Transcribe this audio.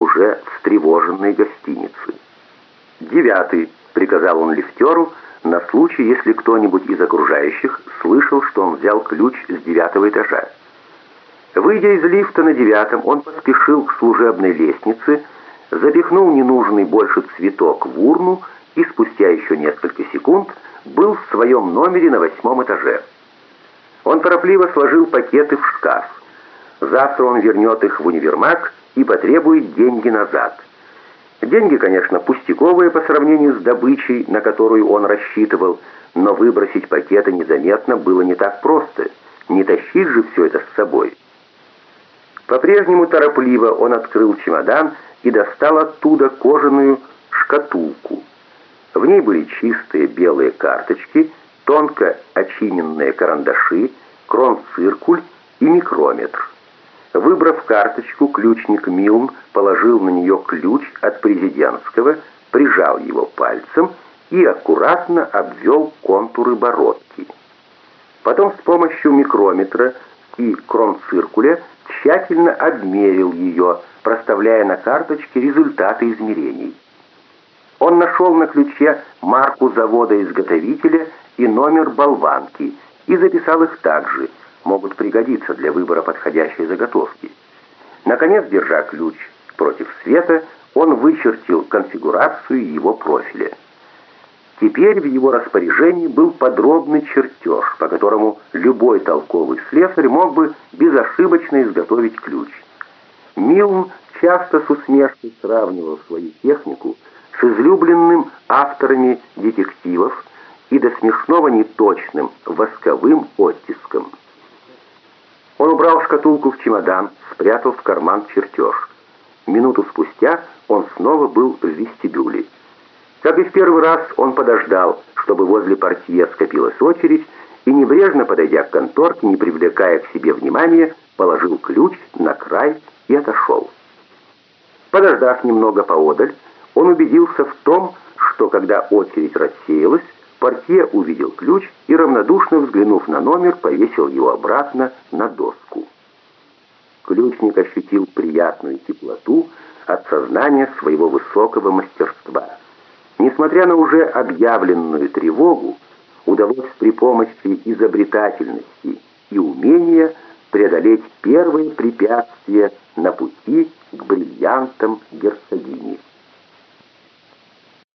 уже встревоженной гостиницы. «Девятый», — приказал он лифтеру, на случай, если кто-нибудь из окружающих слышал, что он взял ключ с девятого этажа. Выйдя из лифта на девятом, он поспешил к служебной лестнице, запихнул ненужный больше цветок в урну и спустя еще несколько секунд был в своем номере на восьмом этаже. Он торопливо сложил пакеты в шкаф. Завтра он вернет их в универмаг и потребует деньги назад. Деньги, конечно, пустяковые по сравнению с добычей, на которую он рассчитывал, но выбросить пакеты незаметно было не так просто. Не тащить же все это с собой. По-прежнему торопливо он открыл чемодан и достал оттуда кожаную шкатулку. В ней были чистые белые карточки, тонко очиненные карандаши, кронциркуль и микрометр. Выбрав карточку, ключник Милн положил на нее ключ от президентского, прижал его пальцем и аккуратно обвел контуры бородки. Потом с помощью микрометра и кронциркуля тщательно обмерил ее, проставляя на карточке результаты измерений. Он нашел на ключе марку завода-изготовителя и номер болванки и записал их также, могут пригодиться для выбора подходящей заготовки. Наконец, держа ключ против света, он вычертил конфигурацию его профиля. Теперь в его распоряжении был подробный чертеж, по которому любой толковый слесарь мог бы безошибочно изготовить ключ. Милн часто с усмешкой сравнивал свою технику с излюбленным авторами детективов и до смешного неточным восковым оттиском. Он убрал шкатулку в чемодан, спрятал в карман чертеж. Минуту спустя он снова был в вестибюле. Как и в первый раз, он подождал, чтобы возле портье скопилась очередь, и, небрежно подойдя к конторке, не привлекая к себе внимания, положил ключ на край и отошел. Подождав немного поодаль, он убедился в том, что когда очередь рассеялась, портье увидел ключ и, равнодушно взглянув на номер, повесил его обратно на доску. Ключник ощутил приятную теплоту от сознания своего высокого мастерства. Несмотря на уже объявленную тревогу, удалось при помощи изобретательности и умения преодолеть первые препятствия на пути к бриллиантам герцогини.